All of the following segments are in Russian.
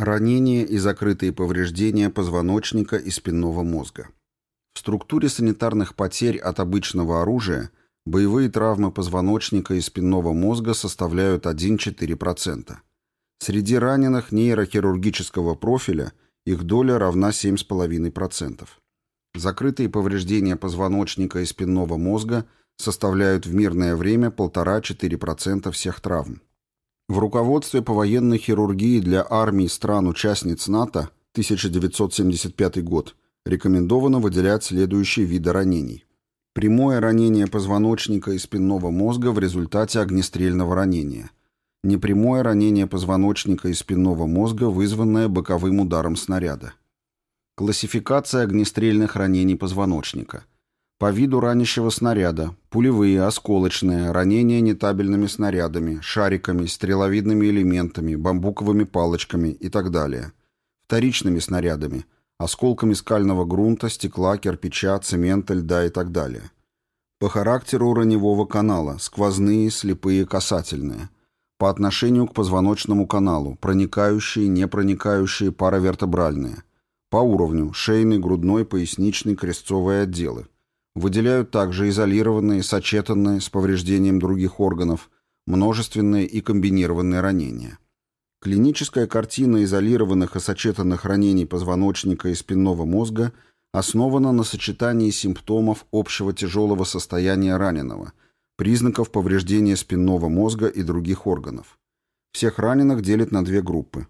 Ранения и закрытые повреждения позвоночника и спинного мозга. В структуре санитарных потерь от обычного оружия боевые травмы позвоночника и спинного мозга составляют 1-4%. Среди раненых нейрохирургического профиля их доля равна 7,5%. Закрытые повреждения позвоночника и спинного мозга составляют в мирное время 1,5-4% всех травм. В руководстве по военной хирургии для армий стран-участниц НАТО 1975 год рекомендовано выделять следующие виды ранений. Прямое ранение позвоночника и спинного мозга в результате огнестрельного ранения. Непрямое ранение позвоночника и спинного мозга, вызванное боковым ударом снаряда. Классификация огнестрельных ранений позвоночника. По виду ранящего снаряда, пулевые, осколочные, ранения нетабельными снарядами, шариками, стреловидными элементами, бамбуковыми палочками и так далее. Вторичными снарядами, осколками скального грунта, стекла, кирпича, цемента, льда и так далее. По характеру раневого канала, сквозные, слепые, касательные. По отношению к позвоночному каналу, проникающие, непроникающие, паравертебральные. По уровню, шейный, грудной, поясничный, крестцовые отделы Выделяют также изолированные, сочетанные, с повреждением других органов, множественные и комбинированные ранения. Клиническая картина изолированных и сочетанных ранений позвоночника и спинного мозга основана на сочетании симптомов общего тяжелого состояния раненого, признаков повреждения спинного мозга и других органов. Всех раненых делят на две группы.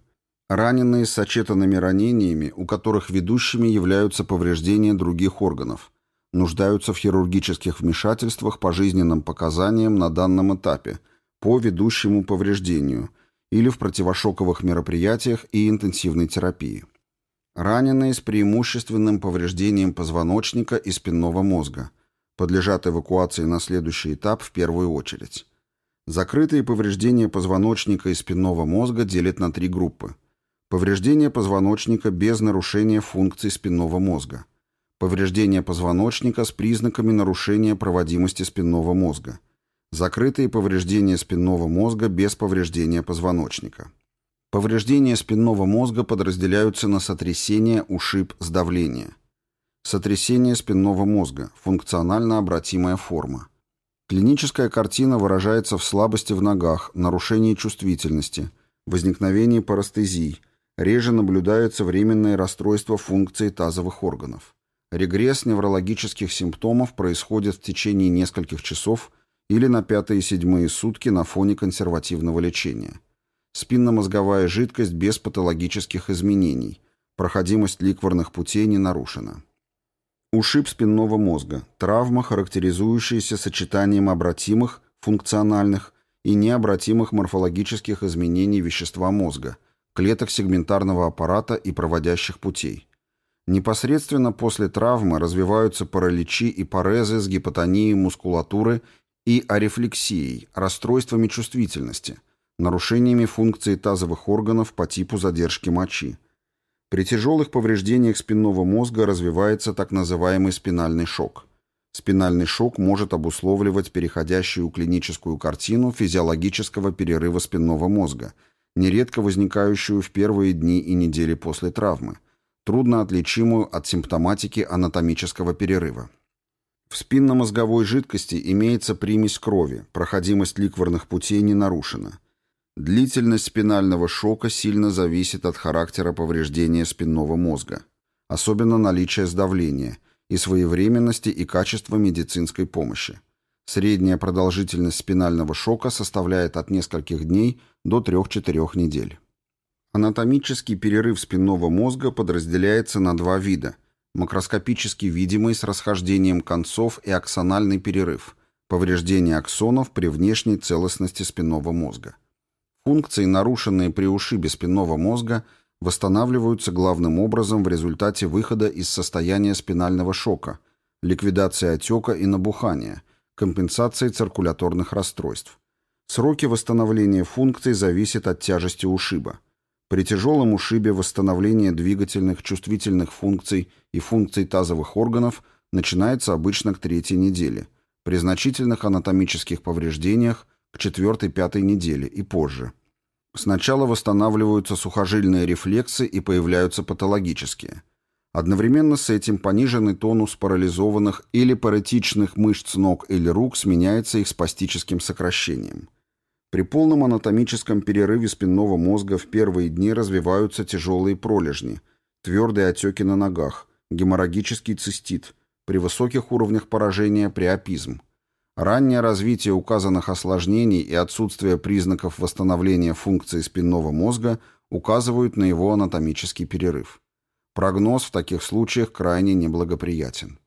Раненые с сочетанными ранениями, у которых ведущими являются повреждения других органов, нуждаются в хирургических вмешательствах по жизненным показаниям на данном этапе, по ведущему повреждению или в противошоковых мероприятиях и интенсивной терапии. Раненые с преимущественным повреждением позвоночника и спинного мозга подлежат эвакуации на следующий этап в первую очередь. Закрытые повреждения позвоночника и спинного мозга делят на три группы. Повреждение позвоночника без нарушения функций спинного мозга – Повреждение позвоночника с признаками нарушения проводимости спинного мозга. Закрытые повреждения спинного мозга без повреждения позвоночника. Повреждения спинного мозга подразделяются на сотрясение, ушиб, сдавление. Сотрясение спинного мозга. Функционально обратимая форма. Клиническая картина выражается в слабости в ногах, нарушении чувствительности, возникновении парестезий, реже наблюдается временное расстройство функции тазовых органов. Регресс неврологических симптомов происходит в течение нескольких часов или на пятые и седьмые сутки на фоне консервативного лечения. Спинномозговая жидкость без патологических изменений. Проходимость ликворных путей не нарушена. Ушиб спинного мозга. Травма, характеризующаяся сочетанием обратимых, функциональных и необратимых морфологических изменений вещества мозга, клеток сегментарного аппарата и проводящих путей. Непосредственно после травмы развиваются параличи и парезы с гипотонией мускулатуры и арефлексией, расстройствами чувствительности, нарушениями функции тазовых органов по типу задержки мочи. При тяжелых повреждениях спинного мозга развивается так называемый спинальный шок. Спинальный шок может обусловливать переходящую клиническую картину физиологического перерыва спинного мозга, нередко возникающую в первые дни и недели после травмы – трудно отличимую от симптоматики анатомического перерыва. В спинномозговой жидкости имеется примесь крови, проходимость ликворных путей не нарушена. Длительность спинального шока сильно зависит от характера повреждения спинного мозга, особенно наличия сдавления, и своевременности и качества медицинской помощи. Средняя продолжительность спинального шока составляет от нескольких дней до 3-4 недель. Анатомический перерыв спинного мозга подразделяется на два вида. Макроскопически видимый с расхождением концов и аксональный перерыв, повреждение аксонов при внешней целостности спинного мозга. Функции, нарушенные при ушибе спинного мозга, восстанавливаются главным образом в результате выхода из состояния спинального шока, ликвидации отека и набухания, компенсации циркуляторных расстройств. Сроки восстановления функций зависят от тяжести ушиба. При тяжелом ушибе восстановление двигательных, чувствительных функций и функций тазовых органов начинается обычно к третьей неделе, при значительных анатомических повреждениях к четвертой-пятой неделе и позже. Сначала восстанавливаются сухожильные рефлексы и появляются патологические. Одновременно с этим пониженный тонус парализованных или паратичных мышц ног или рук сменяется их спастическим сокращением. При полном анатомическом перерыве спинного мозга в первые дни развиваются тяжелые пролежни, твердые отеки на ногах, геморрагический цистит, при высоких уровнях поражения приопизм. Раннее развитие указанных осложнений и отсутствие признаков восстановления функции спинного мозга указывают на его анатомический перерыв. Прогноз в таких случаях крайне неблагоприятен.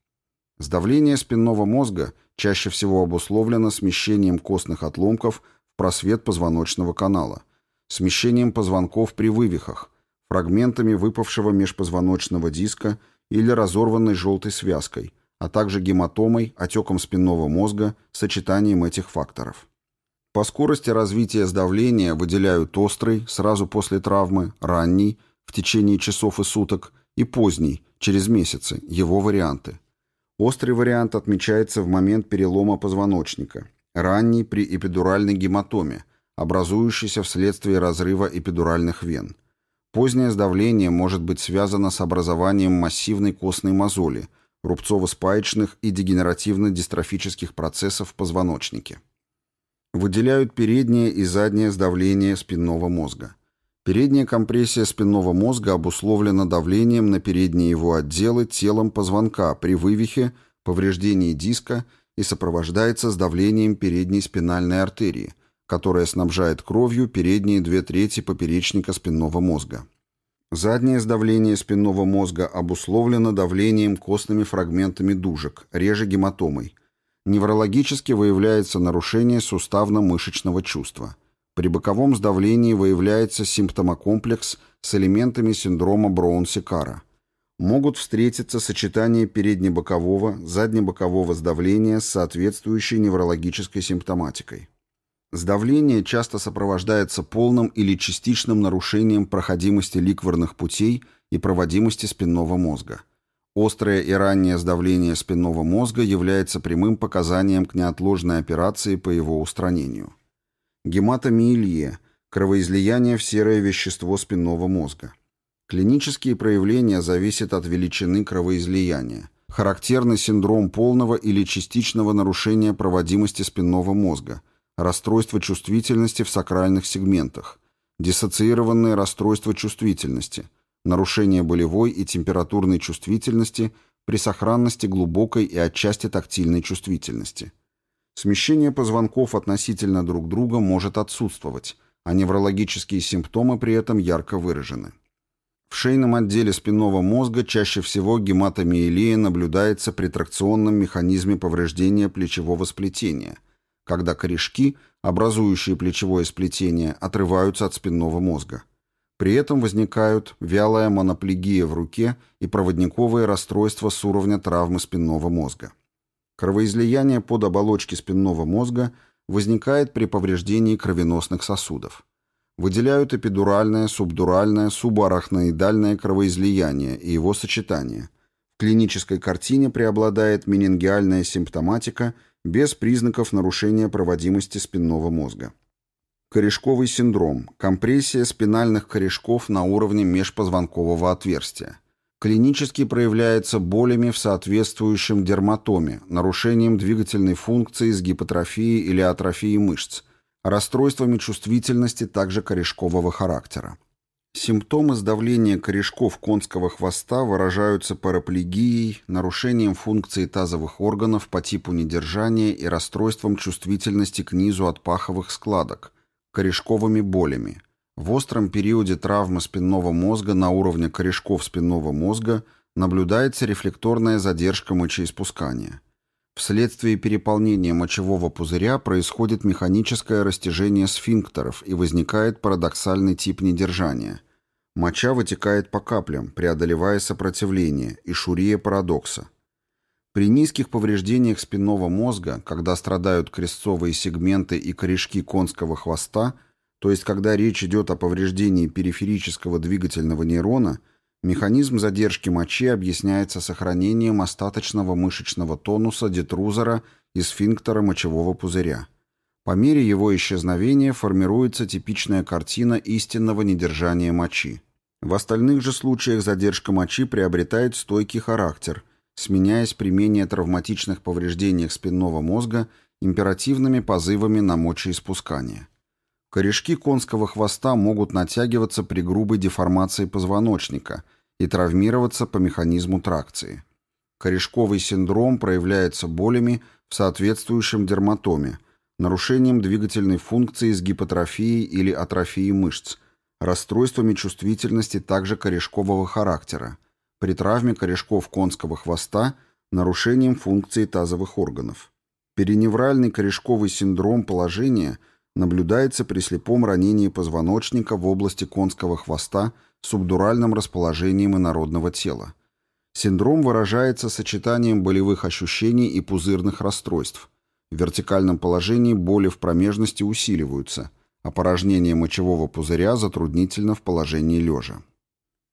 Сдавление спинного мозга чаще всего обусловлено смещением костных отломков просвет позвоночного канала, смещением позвонков при вывихах, фрагментами выпавшего межпозвоночного диска или разорванной желтой связкой – а также гематомой, отеком спинного мозга, сочетанием этих факторов. По скорости развития сдавления выделяют острый, сразу после травмы, ранний, в течение часов и суток, и поздний, через месяцы, его варианты. Острый вариант отмечается в момент перелома позвоночника, ранний при эпидуральной гематоме, образующейся вследствие разрыва эпидуральных вен. Позднее сдавление может быть связано с образованием массивной костной мозоли – рубцово-спаечных и дегенеративно-дистрофических процессов в позвоночнике. Выделяют переднее и заднее сдавление спинного мозга. Передняя компрессия спинного мозга обусловлена давлением на передние его отделы телом позвонка при вывихе, повреждении диска и сопровождается сдавлением передней спинальной артерии, которая снабжает кровью передние две трети поперечника спинного мозга. Заднее сдавление спинного мозга обусловлено давлением костными фрагментами дужек, реже гематомой. Неврологически выявляется нарушение суставно-мышечного чувства. При боковом сдавлении выявляется симптомокомплекс с элементами синдрома Броун-Сикара. Могут встретиться сочетание переднебокового, заднебокового сдавления с соответствующей неврологической симптоматикой. Сдавление часто сопровождается полным или частичным нарушением проходимости ликворных путей и проводимости спинного мозга. Острое и раннее сдавление спинного мозга является прямым показанием к неотложной операции по его устранению. Гематомиелия – кровоизлияние в серое вещество спинного мозга. Клинические проявления зависят от величины кровоизлияния. Характерный синдром полного или частичного нарушения проводимости спинного мозга – расстройство чувствительности в сакральных сегментах, диссоциированные расстройства чувствительности, нарушение болевой и температурной чувствительности при сохранности глубокой и отчасти тактильной чувствительности. Смещение позвонков относительно друг друга может отсутствовать, а неврологические симптомы при этом ярко выражены. В шейном отделе спинного мозга чаще всего гематомиелия наблюдается при тракционном механизме повреждения плечевого сплетения – когда корешки, образующие плечевое сплетение, отрываются от спинного мозга. При этом возникают вялая моноплегия в руке и проводниковые расстройства с уровня травмы спинного мозга. Кровоизлияние под оболочки спинного мозга возникает при повреждении кровеносных сосудов. Выделяют эпидуральное, субдуральное, субарахноидальное кровоизлияние и его сочетание. В клинической картине преобладает менингиальная симптоматика без признаков нарушения проводимости спинного мозга. Корешковый синдром – компрессия спинальных корешков на уровне межпозвонкового отверстия. Клинически проявляется болями в соответствующем дерматоме, нарушением двигательной функции с гипотрофией или атрофией мышц, расстройствами чувствительности также корешкового характера. Симптомы сдавления корешков конского хвоста выражаются параплегией, нарушением функции тазовых органов по типу недержания и расстройством чувствительности к низу от паховых складок, корешковыми болями. В остром периоде травмы спинного мозга на уровне корешков спинного мозга наблюдается рефлекторная задержка мочеиспускания. Вследствие переполнения мочевого пузыря происходит механическое растяжение сфинктеров и возникает парадоксальный тип недержания. Моча вытекает по каплям, преодолевая сопротивление, и шурия парадокса. При низких повреждениях спинного мозга, когда страдают крестцовые сегменты и корешки конского хвоста, то есть когда речь идет о повреждении периферического двигательного нейрона, механизм задержки мочи объясняется сохранением остаточного мышечного тонуса детрузора и сфинктера мочевого пузыря. По мере его исчезновения формируется типичная картина истинного недержания мочи. В остальных же случаях задержка мочи приобретает стойкий характер, сменяясь при менее травматичных повреждениях спинного мозга императивными позывами на мочеиспускание. Корешки конского хвоста могут натягиваться при грубой деформации позвоночника и травмироваться по механизму тракции. Корешковый синдром проявляется болями в соответствующем дерматоме, нарушением двигательной функции с гипотрофией или атрофией мышц, расстройствами чувствительности также корешкового характера, при травме корешков конского хвоста нарушением функции тазовых органов. Переневральный корешковый синдром положения наблюдается при слепом ранении позвоночника в области конского хвоста субдуральным расположением инородного тела. Синдром выражается сочетанием болевых ощущений и пузырных расстройств. В вертикальном положении боли в промежности усиливаются – Опорожнение мочевого пузыря затруднительно в положении лежа.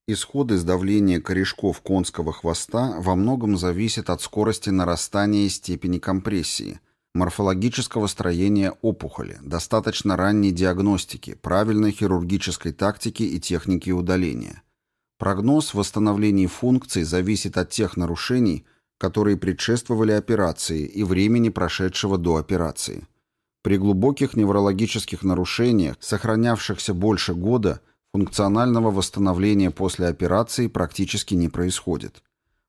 Исходы сдавления корешков конского хвоста во многом зависят от скорости нарастания и степени компрессии, морфологического строения опухоли, достаточно ранней диагностики, правильной хирургической тактики и техники удаления. Прогноз восстановления функций зависит от тех нарушений, которые предшествовали операции и времени, прошедшего до операции. При глубоких неврологических нарушениях, сохранявшихся больше года, функционального восстановления после операции практически не происходит.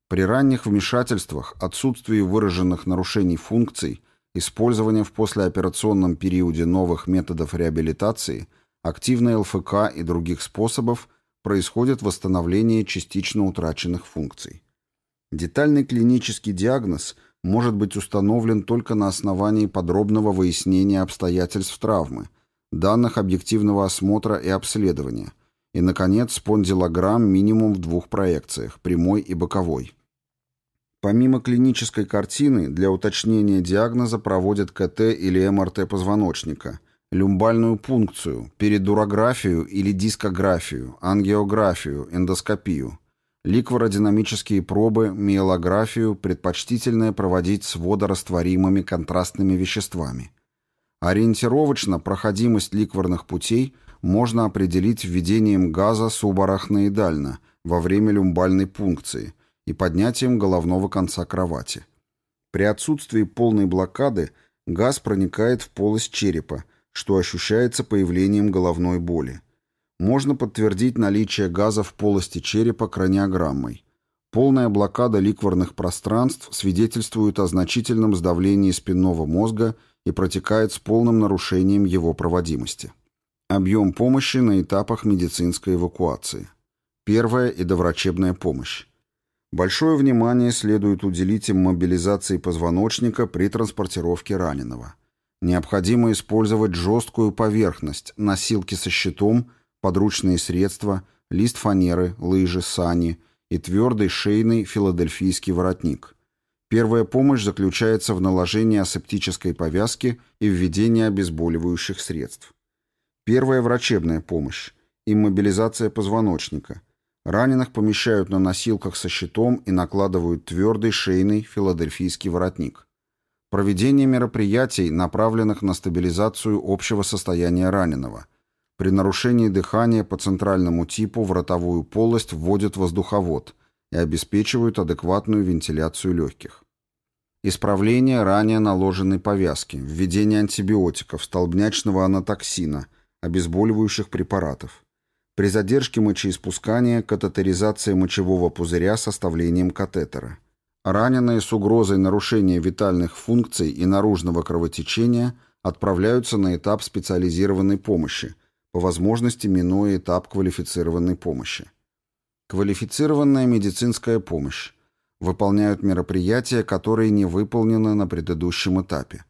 При ранних вмешательствах, отсутствии выраженных нарушений функций, использовании в послеоперационном периоде новых методов реабилитации, активной ЛФК и других способов происходит восстановление частично утраченных функций. Детальный клинический диагноз – может быть установлен только на основании подробного выяснения обстоятельств травмы, данных объективного осмотра и обследования, и, наконец, спондилограмм минимум в двух проекциях, прямой и боковой. Помимо клинической картины, для уточнения диагноза проводят КТ или МРТ позвоночника, люмбальную пункцию, передурографию или дискографию, ангиографию, эндоскопию – Ликвородинамические пробы, миелографию предпочтительно проводить с водорастворимыми контрастными веществами. Ориентировочно проходимость ликворных путей можно определить введением газа субарахноидально во время люмбальной пункции и поднятием головного конца кровати. При отсутствии полной блокады газ проникает в полость черепа, что ощущается появлением головной боли можно подтвердить наличие газа в полости черепа краниограммой. Полная блокада ликворных пространств свидетельствует о значительном сдавлении спинного мозга и протекает с полным нарушением его проводимости. Объем помощи на этапах медицинской эвакуации. Первая и доврачебная помощь. Большое внимание следует уделить им мобилизации позвоночника при транспортировке раненого. Необходимо использовать жесткую поверхность, носилки со щитом – подручные средства, лист фанеры, лыжи, сани и твердый шейный филадельфийский воротник. Первая помощь заключается в наложении асептической повязки и введении обезболивающих средств. Первая врачебная помощь. Иммобилизация позвоночника. Раненых помещают на носилках со щитом и накладывают твердый шейный филадельфийский воротник. Проведение мероприятий, направленных на стабилизацию общего состояния раненого – при нарушении дыхания по центральному типу в ротовую полость вводят воздуховод и обеспечивают адекватную вентиляцию легких. Исправление ранее наложенной повязки, введение антибиотиков, столбнячного анатоксина, обезболивающих препаратов. При задержке мочеиспускания катетеризация мочевого пузыря с оставлением катетера. Раненые с угрозой нарушения витальных функций и наружного кровотечения отправляются на этап специализированной помощи – по возможности минуя этап квалифицированной помощи. Квалифицированная медицинская помощь. Выполняют мероприятия, которые не выполнены на предыдущем этапе.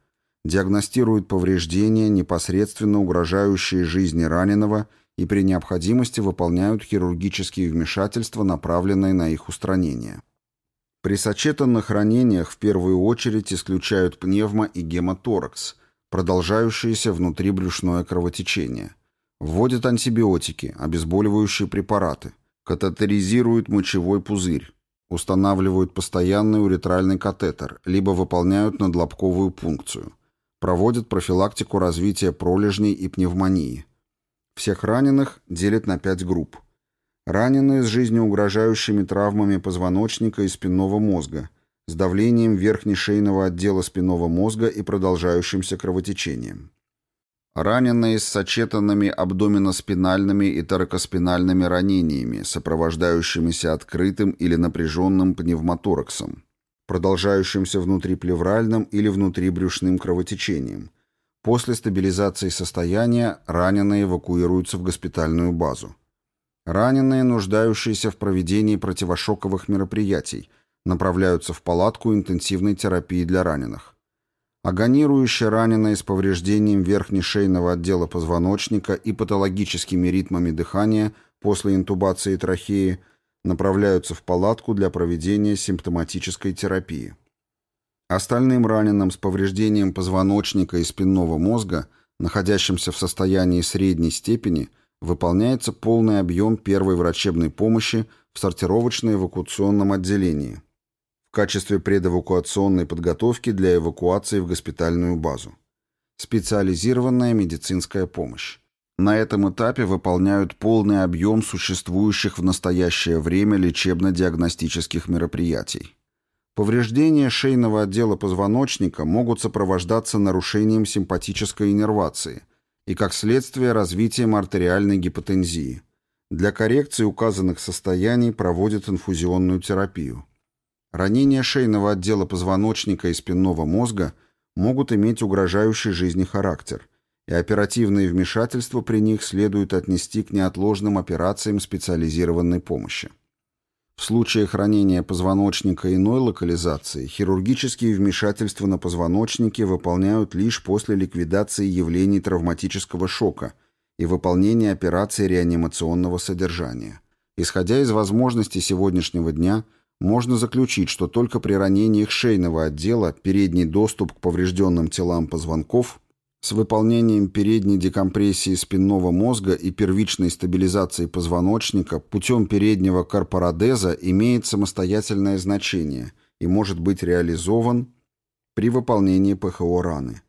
Диагностируют повреждения, непосредственно угрожающие жизни раненого, и при необходимости выполняют хирургические вмешательства, направленные на их устранение. При сочетанных ранениях в первую очередь исключают пневмо- и гемоторакс, продолжающееся внутрибрюшное кровотечение – Вводят антибиотики, обезболивающие препараты, катетеризируют мочевой пузырь, устанавливают постоянный уретральный катетер, либо выполняют надлобковую пункцию. проводят профилактику развития пролежней и пневмонии. Всех раненых делят на пять групп. Раненые с жизнеугрожающими травмами позвоночника и спинного мозга, с давлением верхнешейного отдела спинного мозга и продолжающимся кровотечением. Раненые с сочетанными абдоминоспинальными и торакоспинальными ранениями, сопровождающимися открытым или напряженным пневмотораксом, продолжающимся внутриплевральным или внутрибрюшным кровотечением. После стабилизации состояния раненые эвакуируются в госпитальную базу. Раненые, нуждающиеся в проведении противошоковых мероприятий, направляются в палатку интенсивной терапии для раненых. Агонирующие раненые с повреждением верхнешейного отдела позвоночника и патологическими ритмами дыхания после интубации трахеи направляются в палатку для проведения симптоматической терапии. Остальным раненым с повреждением позвоночника и спинного мозга, находящимся в состоянии средней степени, выполняется полный объем первой врачебной помощи в сортировочно-эвакуационном отделении – в качестве предэвакуационной подготовки для эвакуации в госпитальную базу. Специализированная медицинская помощь. На этом этапе выполняют полный объем существующих в настоящее время лечебно-диагностических мероприятий. Повреждения шейного отдела позвоночника могут сопровождаться нарушением симпатической иннервации и, как следствие, развитием артериальной гипотензии. Для коррекции указанных состояний проводят инфузионную терапию. Ранения шейного отдела позвоночника и спинного мозга могут иметь угрожающий жизни характер, и оперативные вмешательства при них следует отнести к неотложным операциям специализированной помощи. В случаях ранения позвоночника иной локализации хирургические вмешательства на позвоночнике выполняют лишь после ликвидации явлений травматического шока и выполнения операции реанимационного содержания. Исходя из возможностей сегодняшнего дня – можно заключить, что только при ранениях шейного отдела передний доступ к поврежденным телам позвонков с выполнением передней декомпрессии спинного мозга и первичной стабилизации позвоночника путем переднего карпарадеза имеет самостоятельное значение и может быть реализован при выполнении ПХО раны.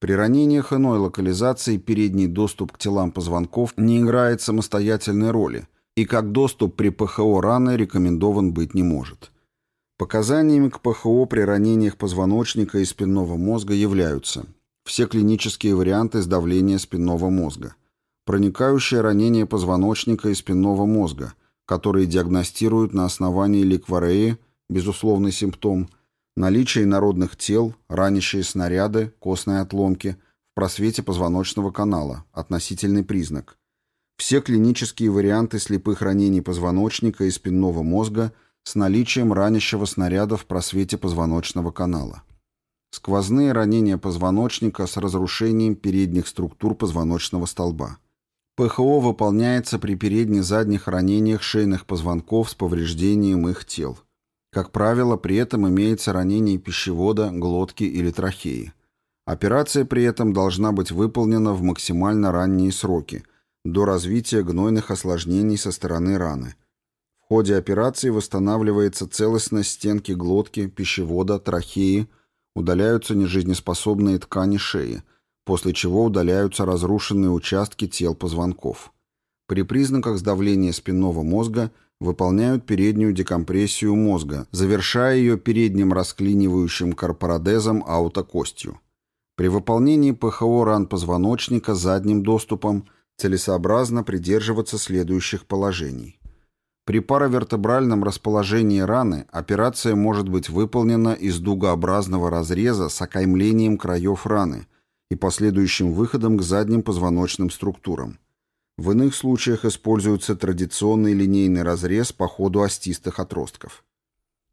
При ранениях иной локализации передний доступ к телам позвонков не играет самостоятельной роли – и как доступ при ПХО раны рекомендован быть не может. Показаниями к ПХО при ранениях позвоночника и спинного мозга являются все клинические варианты сдавления спинного мозга, проникающее ранение позвоночника и спинного мозга, которые диагностируют на основании ликвареи, безусловный симптом, наличие инородных тел, ранящие снаряды, костные отломки в просвете позвоночного канала, относительный признак – все клинические варианты слепых ранений позвоночника и спинного мозга с наличием ранящего снаряда в просвете позвоночного канала. Сквозные ранения позвоночника с разрушением передних структур позвоночного столба. ПХО выполняется при передне-задних ранениях шейных позвонков с повреждением их тел. Как правило, при этом имеется ранение пищевода, глотки или трахеи. Операция при этом должна быть выполнена в максимально ранние сроки – до развития гнойных осложнений со стороны раны. В ходе операции восстанавливается целостность стенки глотки, пищевода, трахеи, удаляются нежизнеспособные ткани шеи, после чего удаляются разрушенные участки тел позвонков. При признаках сдавления спинного мозга выполняют переднюю декомпрессию мозга, завершая ее передним расклинивающим карпарадезом аутокостью. При выполнении ПХО ран позвоночника задним доступом – целесообразно придерживаться следующих положений. При паравертебральном расположении раны операция может быть выполнена из дугообразного разреза с окаймлением краев раны и последующим выходом к задним позвоночным структурам. В иных случаях используется традиционный линейный разрез по ходу остистых отростков.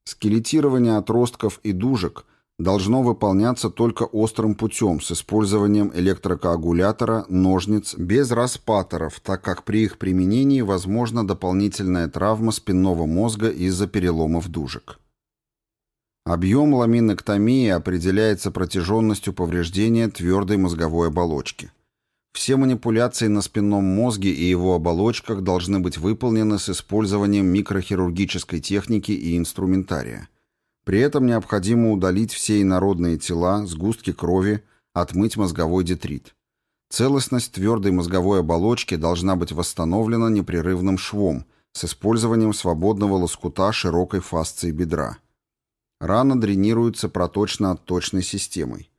Скелетирование отростков и дужек должно выполняться только острым путем с использованием электрокоагулятора, ножниц, без распаторов, так как при их применении возможна дополнительная травма спинного мозга из-за переломов дужек. Объем ламиноктомии определяется протяженностью повреждения твердой мозговой оболочки. Все манипуляции на спинном мозге и его оболочках должны быть выполнены с использованием микрохирургической техники и инструментария. При этом необходимо удалить все инородные тела, сгустки крови, отмыть мозговой детрит. Целостность твердой мозговой оболочки должна быть восстановлена непрерывным швом с использованием свободного лоскута широкой фасции бедра. Рана дренируется проточно-отточной системой.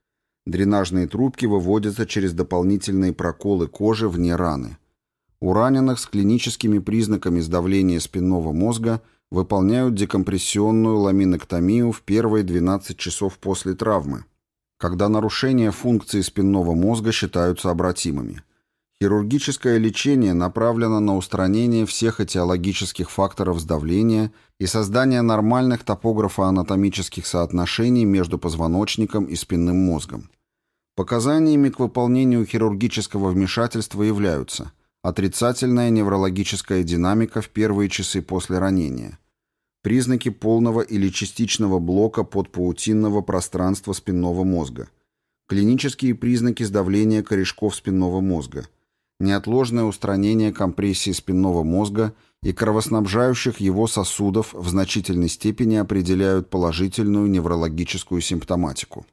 Дренажные трубки выводятся через дополнительные проколы кожи вне раны. У раненых с клиническими признаками сдавления спинного мозга выполняют декомпрессионную ламиноктомию в первые 12 часов после травмы, когда нарушения функции спинного мозга считаются обратимыми. Хирургическое лечение направлено на устранение всех этиологических факторов сдавления и создание нормальных топографо-анатомических соотношений между позвоночником и спинным мозгом. Показаниями к выполнению хирургического вмешательства являются отрицательная неврологическая динамика в первые часы после ранения, признаки полного или частичного блока подпаутинного пространства спинного мозга, клинические признаки сдавления корешков спинного мозга, неотложное устранение компрессии спинного мозга и кровоснабжающих его сосудов в значительной степени определяют положительную неврологическую симптоматику.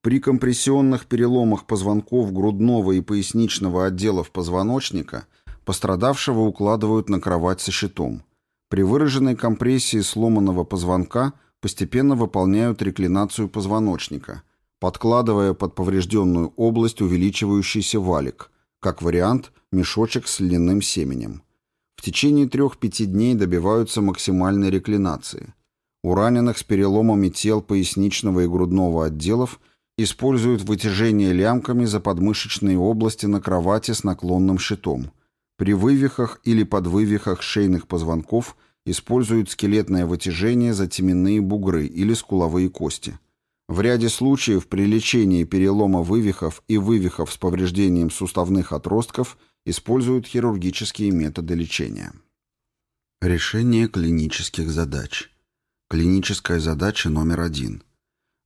При компрессионных переломах позвонков грудного и поясничного отделов позвоночника пострадавшего укладывают на кровать со щитом – при выраженной компрессии сломанного позвонка постепенно выполняют реклинацию позвоночника, подкладывая под поврежденную область увеличивающийся валик, как вариант мешочек с льняным семенем. В течение 3-5 дней добиваются максимальной реклинации. У раненых с переломами тел поясничного и грудного отделов используют вытяжение лямками за подмышечные области на кровати с наклонным щитом – при вывихах или подвывихах шейных позвонков используют скелетное вытяжение за теменные бугры или скуловые кости. В ряде случаев при лечении перелома вывихов и вывихов с повреждением суставных отростков используют хирургические методы лечения. Решение клинических задач. Клиническая задача номер один.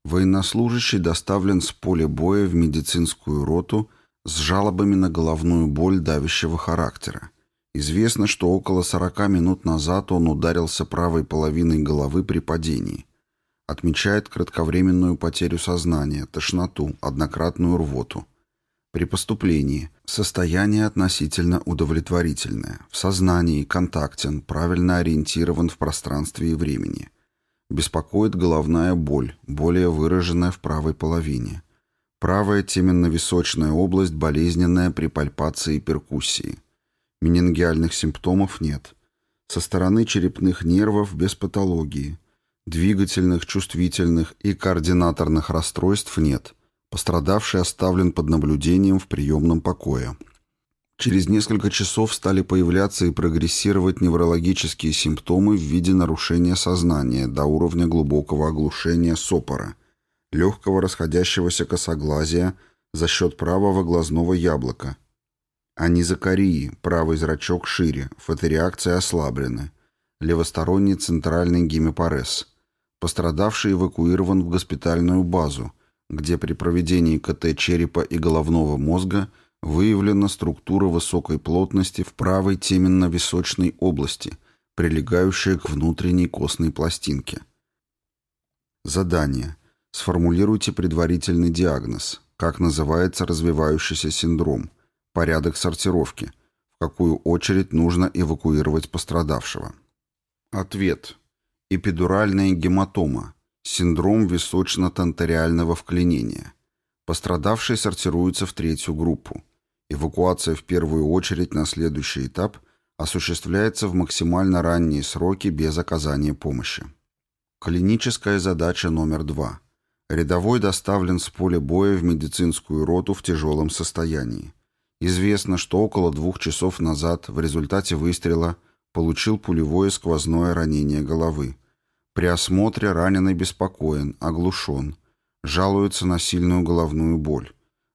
Военнослужащий доставлен с поля боя в медицинскую роту – с жалобами на головную боль давящего характера. Известно, что около 40 минут назад он ударился правой половиной головы при падении. Отмечает кратковременную потерю сознания, тошноту, однократную рвоту. При поступлении состояние относительно удовлетворительное, в сознании контактен, правильно ориентирован в пространстве и времени. Беспокоит головная боль, более выраженная в правой половине – Правая теменно-височная область болезненная при пальпации и перкуссии. Менингиальных симптомов нет. Со стороны черепных нервов без патологии. Двигательных, чувствительных и координаторных расстройств нет. Пострадавший оставлен под наблюдением в приемном покое. Через несколько часов стали появляться и прогрессировать неврологические симптомы в виде нарушения сознания до уровня глубокого оглушения сопора – легкого расходящегося косоглазия за счет правого глазного яблока. Анизокарии, правый зрачок шире, фотореакция ослаблены. Левосторонний центральный гемопарез. Пострадавший эвакуирован в госпитальную базу, где при проведении КТ черепа и головного мозга выявлена структура высокой плотности в правой теменно-височной области, прилегающая к внутренней костной пластинке. Задание. Сформулируйте предварительный диагноз. Как называется развивающийся синдром? Порядок сортировки. В какую очередь нужно эвакуировать пострадавшего? Ответ. Эпидуральная гематома. Синдром височно-тенториального вклинения. Пострадавший сортируется в третью группу. Эвакуация в первую очередь на следующий этап осуществляется в максимально ранние сроки без оказания помощи. Клиническая задача номер два. Рядовой доставлен с поля боя в медицинскую роту в тяжелом состоянии. Известно, что около двух часов назад в результате выстрела получил пулевое сквозное ранение головы. При осмотре раненый беспокоен, оглушен. Жалуется на сильную головную боль.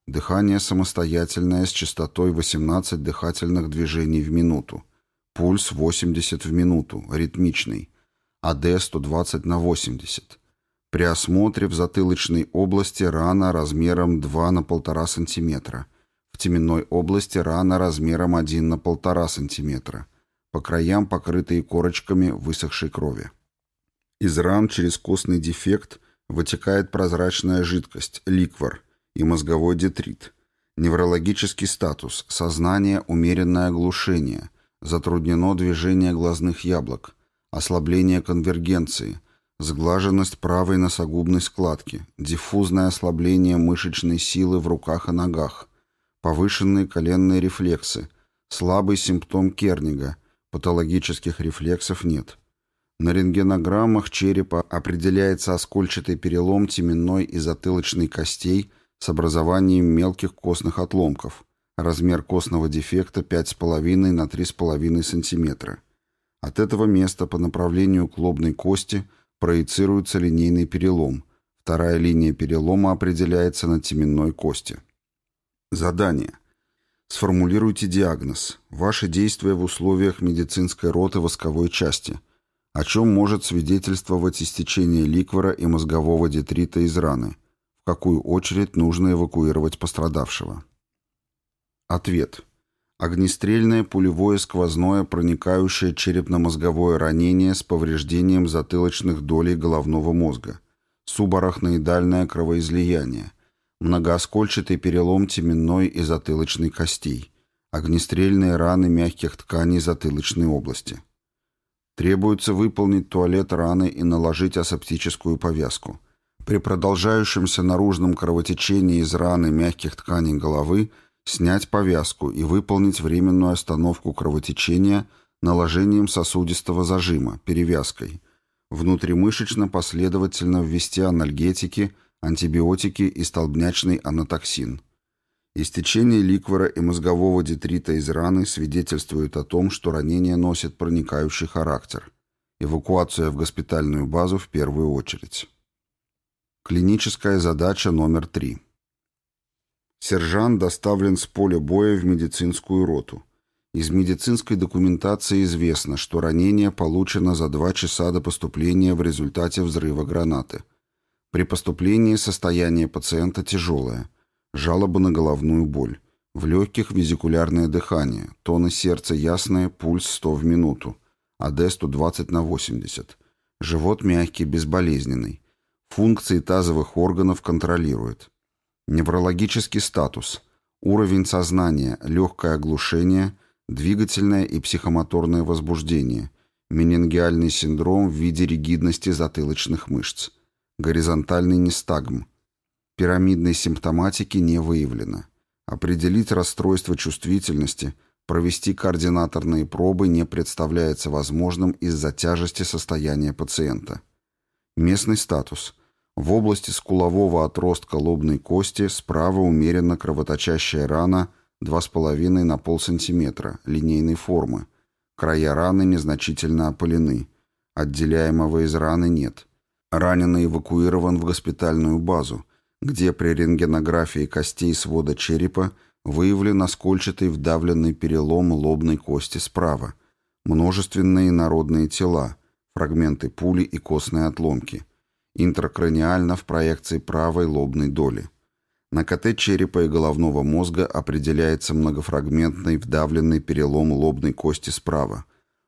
Дыхание самостоятельное с частотой 18 дыхательных движений в минуту. Пульс 80 в минуту, ритмичный. АД 120 на 80. При осмотре в затылочной области рана размером 2 на 1,5 см. В теменной области рана размером 1 на 1,5 см. По краям покрытые корочками высохшей крови. Из ран через костный дефект вытекает прозрачная жидкость, ликвор, и мозговой детрит. Неврологический статус, сознание, умеренное оглушение, затруднено движение глазных яблок, ослабление конвергенции, сглаженность правой носогубной складки, диффузное ослабление мышечной силы в руках и ногах, повышенные коленные рефлексы, слабый симптом Кернига, патологических рефлексов нет. На рентгенограммах черепа определяется оскольчатый перелом теменной и затылочной костей с образованием мелких костных отломков. Размер костного дефекта 5,5 на 3,5 см. От этого места по направлению к лобной кости проецируется линейный перелом. Вторая линия перелома определяется на теменной кости. Задание. Сформулируйте диагноз. Ваши действия в условиях медицинской роты восковой части – о чем может свидетельствовать истечение ликвора и мозгового детрита из раны, в какую очередь нужно эвакуировать пострадавшего. Ответ. Огнестрельное пулевое сквозное проникающее черепно-мозговое ранение с повреждением затылочных долей головного мозга, субарахноидальное кровоизлияние, многооскольчатый перелом теменной и затылочной костей, огнестрельные раны мягких тканей затылочной области – Требуется выполнить туалет раны и наложить асептическую повязку. При продолжающемся наружном кровотечении из раны мягких тканей головы снять повязку и выполнить временную остановку кровотечения наложением сосудистого зажима, перевязкой. Внутримышечно последовательно ввести анальгетики, антибиотики и столбнячный анатоксин. Истечение ликвора и мозгового детрита из раны свидетельствует о том, что ранение носит проникающий характер. Эвакуация в госпитальную базу в первую очередь. Клиническая задача номер три. Сержант доставлен с поля боя в медицинскую роту. Из медицинской документации известно, что ранение получено за два часа до поступления в результате взрыва гранаты. При поступлении состояние пациента тяжелое – Жалоба на головную боль. В легких визикулярное дыхание. Тоны сердца ясные, пульс 100 в минуту. АД 120 на 80. Живот мягкий, безболезненный. Функции тазовых органов контролирует. Неврологический статус. Уровень сознания, легкое оглушение, двигательное и психомоторное возбуждение, менингиальный синдром в виде ригидности затылочных мышц, горизонтальный нестагм, Пирамидной симптоматики не выявлено. Определить расстройство чувствительности, провести координаторные пробы не представляется возможным из-за тяжести состояния пациента. Местный статус. В области скулового отростка лобной кости справа умеренно кровоточащая рана 2,5 на полсантиметра, линейной формы. Края раны незначительно опалены. Отделяемого из раны нет. Раненый эвакуирован в госпитальную базу, где при рентгенографии костей свода черепа выявлен оскольчатый вдавленный перелом лобной кости справа, множественные народные тела, фрагменты пули и костные отломки, интракраниально в проекции правой лобной доли. На КТ черепа и головного мозга определяется многофрагментный вдавленный перелом лобной кости справа,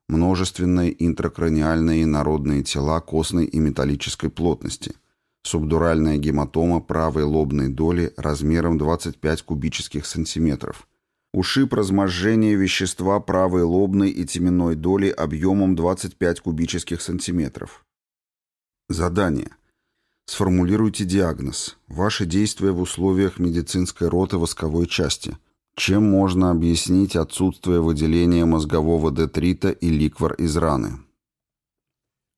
множественные интракраниальные народные тела костной и металлической плотности – Субдуральная гематома правой лобной доли размером 25 кубических сантиметров. Ушиб разможжения вещества правой лобной и теменной доли объемом 25 кубических сантиметров. Задание. Сформулируйте диагноз. Ваши действия в условиях медицинской роты восковой части. Чем можно объяснить отсутствие выделения мозгового детрита и ликвор из раны?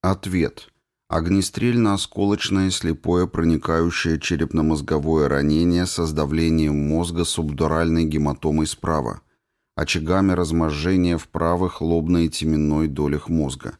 Ответ. Огнестрельно-осколочное слепое проникающее черепно-мозговое ранение со сдавлением мозга субдуральной гематомой справа, очагами разможжения в правых лобной и теменной долях мозга,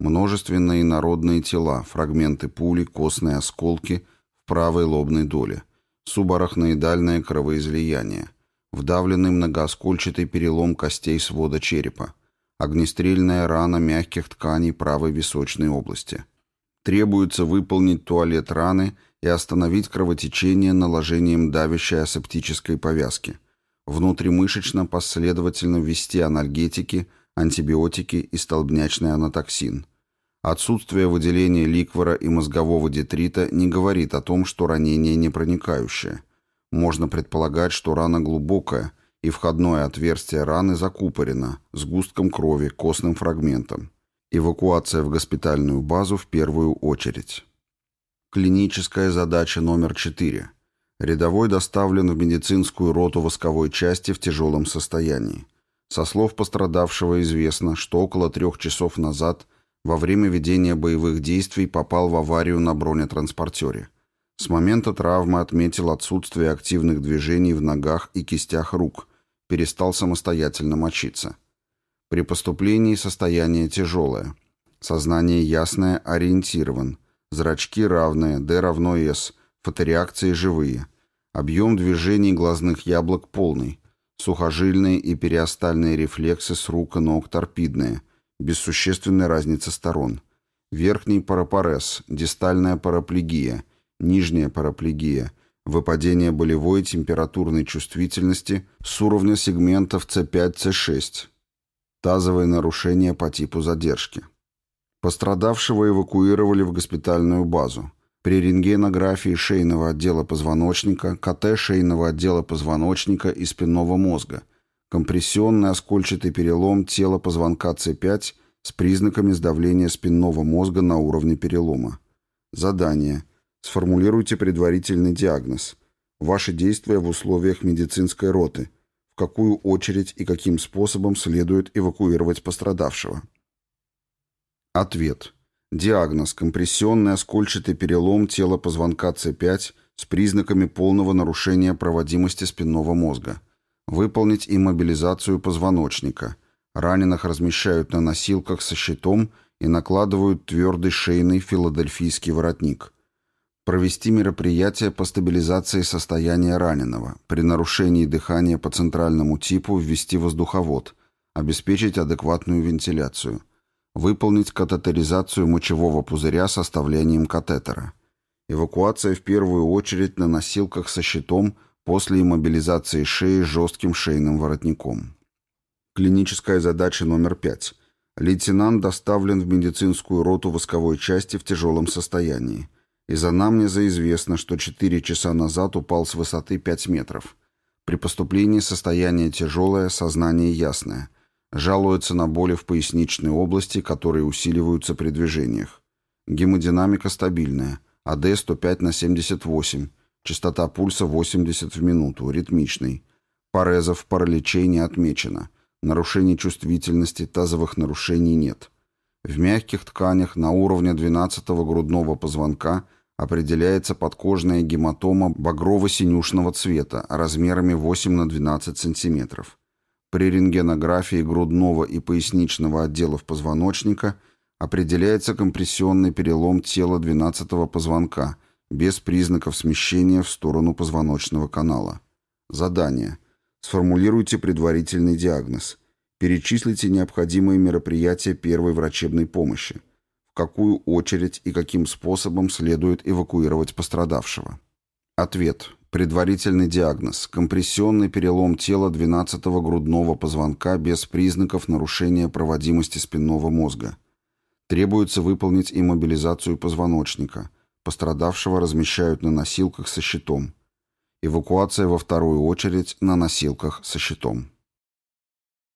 множественные народные тела, фрагменты пули, костные осколки в правой лобной доле, субарахноидальное кровоизлияние, вдавленный многооскольчатый перелом костей свода черепа, огнестрельная рана мягких тканей правой височной области – Требуется выполнить туалет раны и остановить кровотечение наложением давящей асептической повязки. Внутримышечно последовательно ввести анальгетики, антибиотики и столбнячный анатоксин. Отсутствие выделения ликвора и мозгового детрита не говорит о том, что ранение не проникающее. Можно предполагать, что рана глубокая, и входное отверстие раны закупорено, с густком крови, костным фрагментом. Эвакуация в госпитальную базу в первую очередь. Клиническая задача номер 4. Рядовой доставлен в медицинскую роту восковой части в тяжелом состоянии. Со слов пострадавшего известно, что около трех часов назад во время ведения боевых действий попал в аварию на бронетранспортере. С момента травмы отметил отсутствие активных движений в ногах и кистях рук, перестал самостоятельно мочиться. При поступлении состояние тяжелое. Сознание ясное, ориентирован. Зрачки равные, D равно S, фотореакции живые. Объем движений глазных яблок полный. Сухожильные и периостальные рефлексы с рук и ног торпидные, без существенной разницы сторон. Верхний парапарез, дистальная параплегия, нижняя параплегия, выпадение болевой температурной чувствительности с уровня сегментов C5-C6, тазовые нарушения по типу задержки. Пострадавшего эвакуировали в госпитальную базу. При рентгенографии шейного отдела позвоночника, КТ шейного отдела позвоночника и спинного мозга, компрессионный оскольчатый перелом тела позвонка С5 с признаками сдавления спинного мозга на уровне перелома. Задание. Сформулируйте предварительный диагноз. Ваши действия в условиях медицинской роты. В какую очередь и каким способом следует эвакуировать пострадавшего. Ответ. Диагноз – компрессионный оскольчатый перелом тела позвонка С5 с признаками полного нарушения проводимости спинного мозга. Выполнить иммобилизацию позвоночника. Раненых размещают на носилках со щитом и накладывают твердый шейный филадельфийский воротник. Провести мероприятие по стабилизации состояния раненого. При нарушении дыхания по центральному типу ввести воздуховод. Обеспечить адекватную вентиляцию – Выполнить катетеризацию мочевого пузыря с оставлением катетера. Эвакуация в первую очередь на носилках со щитом после иммобилизации шеи жестким шейным воротником. Клиническая задача номер пять. Лейтенант доставлен в медицинскую роту восковой части в тяжелом состоянии. Из анамнеза известно, что 4 часа назад упал с высоты 5 метров. При поступлении состояние тяжелое, сознание ясное – Жалуется на боли в поясничной области, которые усиливаются при движениях. Гемодинамика стабильная. АД 105 на 78. Частота пульса 80 в минуту. Ритмичный. Парезов, параличей не отмечено. Нарушений чувствительности, тазовых нарушений нет. В мягких тканях на уровне 12-го грудного позвонка определяется подкожная гематома багрово-синюшного цвета размерами 8 на 12 сантиметров. При рентгенографии грудного и поясничного отделов позвоночника определяется компрессионный перелом тела 12-го позвонка без признаков смещения в сторону позвоночного канала. Задание. Сформулируйте предварительный диагноз. Перечислите необходимые мероприятия первой врачебной помощи. В какую очередь и каким способом следует эвакуировать пострадавшего. Ответ. Предварительный диагноз. Компрессионный перелом тела 12-го грудного позвонка без признаков нарушения проводимости спинного мозга. Требуется выполнить иммобилизацию позвоночника. Пострадавшего размещают на носилках со щитом. Эвакуация во вторую очередь на носилках со щитом.